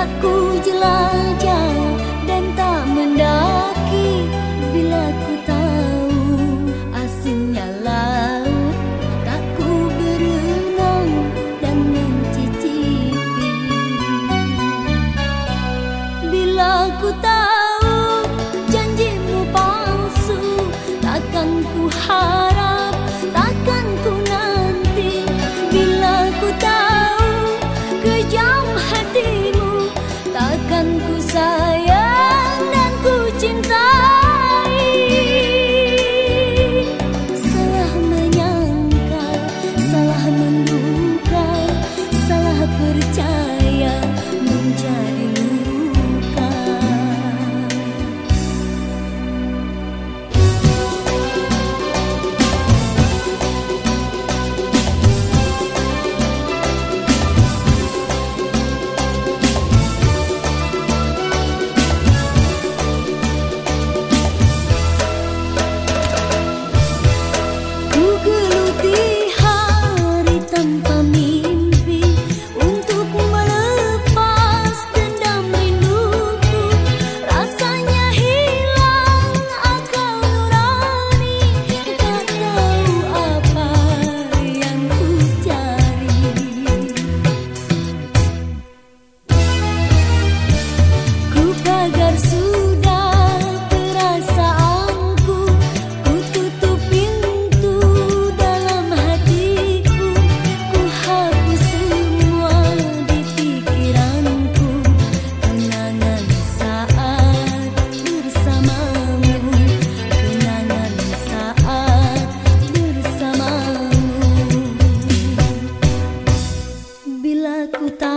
Tak ku jelajah ತಾಕುತ್ತಾ